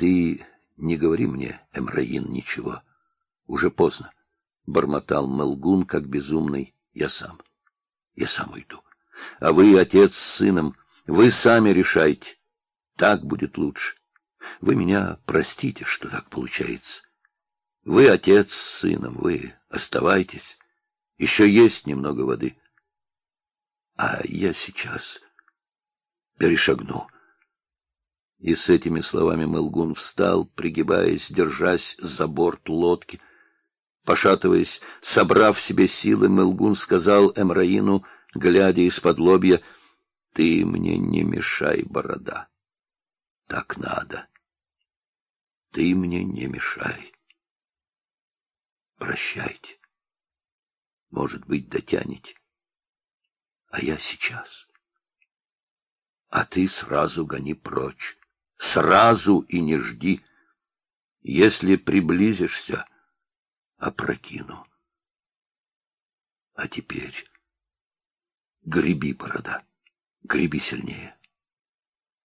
Ты не говори мне, Эмраин, ничего. Уже поздно. Бормотал Мелгун, как безумный. Я сам. Я сам уйду. А вы, отец с сыном, вы сами решайте. Так будет лучше. Вы меня простите, что так получается. Вы отец с сыном, вы оставайтесь. Еще есть немного воды. А я сейчас перешагну. И с этими словами Мелгун встал, пригибаясь, держась за борт лодки. Пошатываясь, собрав себе силы, Мелгун сказал Эмраину, глядя из-под лобья, «Ты мне не мешай, борода. Так надо. Ты мне не мешай. Прощайте. Может быть, дотянете. А я сейчас. А ты сразу гони прочь. Сразу и не жди. Если приблизишься, опрокину. А теперь греби, борода, греби сильнее.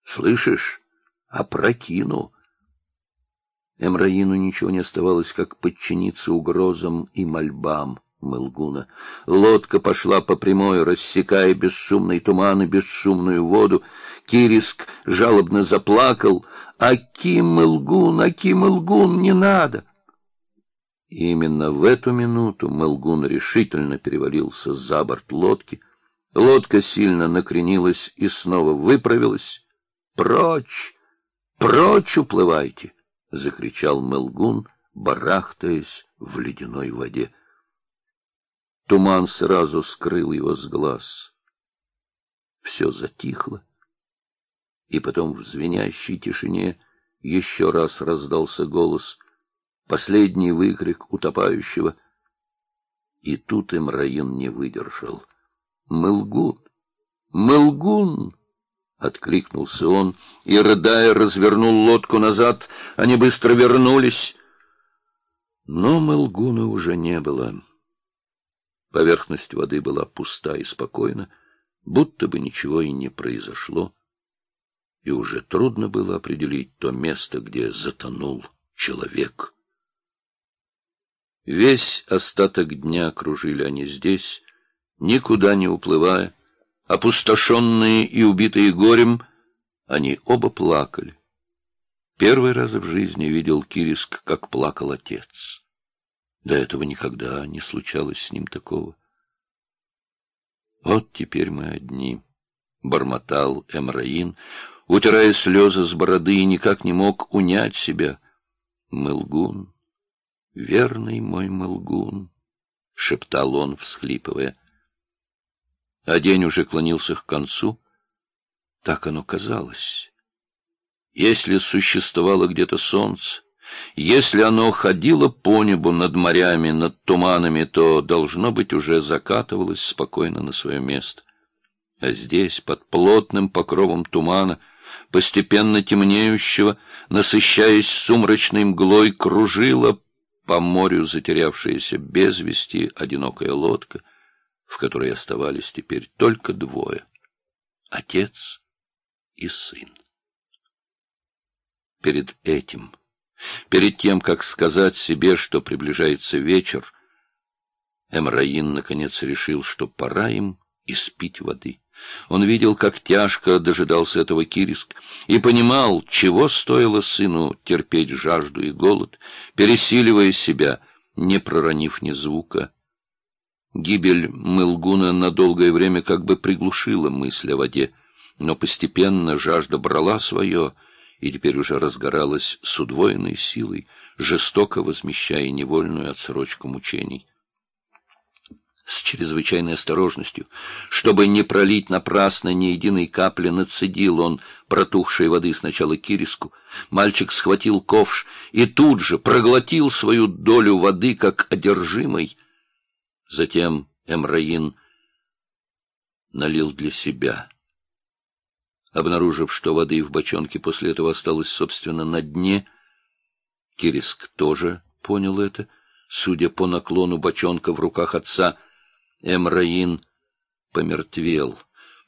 Слышишь? Опрокину. Эмраину ничего не оставалось, как подчиниться угрозам и мольбам Мылгуна. Лодка пошла по прямой, рассекая бесшумный туман и бесшумную воду. Кириск жалобно заплакал. «Аки, Мылгун, Аки, Мылгун, не надо!» именно в эту минуту Мылгун решительно перевалился за борт лодки. Лодка сильно накренилась и снова выправилась. «Прочь! Прочь уплывайте!» — закричал Мелгун, барахтаясь в ледяной воде. Туман сразу скрыл его с глаз. Все затихло, и потом в звенящей тишине еще раз раздался голос, последний выкрик утопающего. И тут Имраин не выдержал. «Мылгун! Мылгун!» — откликнулся он, и, рыдая, развернул лодку назад. Они быстро вернулись. Но Мелгуна уже не было. Поверхность воды была пуста и спокойна, будто бы ничего и не произошло. И уже трудно было определить то место, где затонул человек. Весь остаток дня кружили они здесь, никуда не уплывая, Опустошенные и убитые горем, они оба плакали. Первый раз в жизни видел Кириск, как плакал отец. До этого никогда не случалось с ним такого. «Вот теперь мы одни», — бормотал Эмраин, утирая слезы с бороды, и никак не мог унять себя. «Мылгун, верный мой Мылгун», — шептал он, всхлипывая, — а день уже клонился к концу. Так оно казалось. Если существовало где-то солнце, если оно ходило по небу над морями, над туманами, то, должно быть, уже закатывалось спокойно на свое место. А здесь, под плотным покровом тумана, постепенно темнеющего, насыщаясь сумрачной мглой, кружила по морю затерявшаяся без вести одинокая лодка — в которой оставались теперь только двое — отец и сын. Перед этим, перед тем, как сказать себе, что приближается вечер, Эмраин наконец решил, что пора им испить воды. Он видел, как тяжко дожидался этого Кириск, и понимал, чего стоило сыну терпеть жажду и голод, пересиливая себя, не проронив ни звука, Гибель Мылгуна на долгое время как бы приглушила мысль о воде, но постепенно жажда брала свое и теперь уже разгоралась с удвоенной силой, жестоко возмещая невольную отсрочку мучений. С чрезвычайной осторожностью, чтобы не пролить напрасно ни единой капли, нацедил он протухшей воды сначала кириску. Мальчик схватил ковш и тут же проглотил свою долю воды, как одержимый, Затем Эмраин налил для себя. Обнаружив, что воды в бочонке после этого осталось, собственно, на дне, Кириск тоже понял это. Судя по наклону бочонка в руках отца, Эмраин помертвел,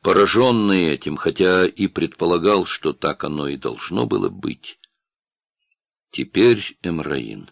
пораженный этим, хотя и предполагал, что так оно и должно было быть. Теперь Эмраин.